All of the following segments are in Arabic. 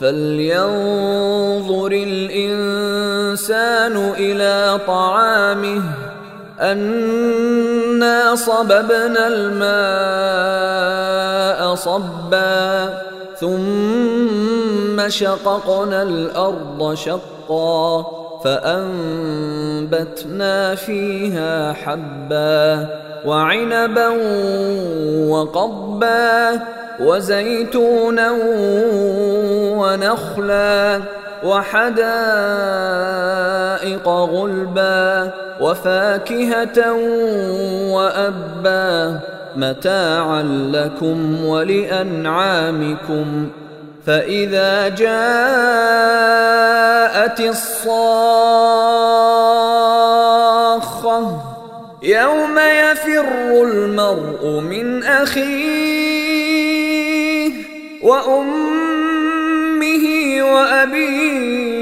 فلينظر الانسان إلى طعامه انا صببنا الماء صبا ثم شققنا الأرض شقا فانبتنا فيها حبا وعنبا وقبا وزيتونا ونخلا وحدائق غلبا وفاكهة وأبا متاعا لكم ولأنعامكم فإذا جاءت الصاخة يوم يفر المرء من أخيه وأمه وأبيه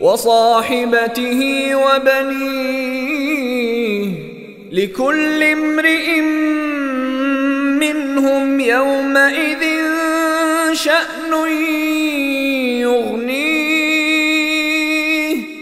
وصاحبته وبنيه لكل امرئ منهم يومئذ شأن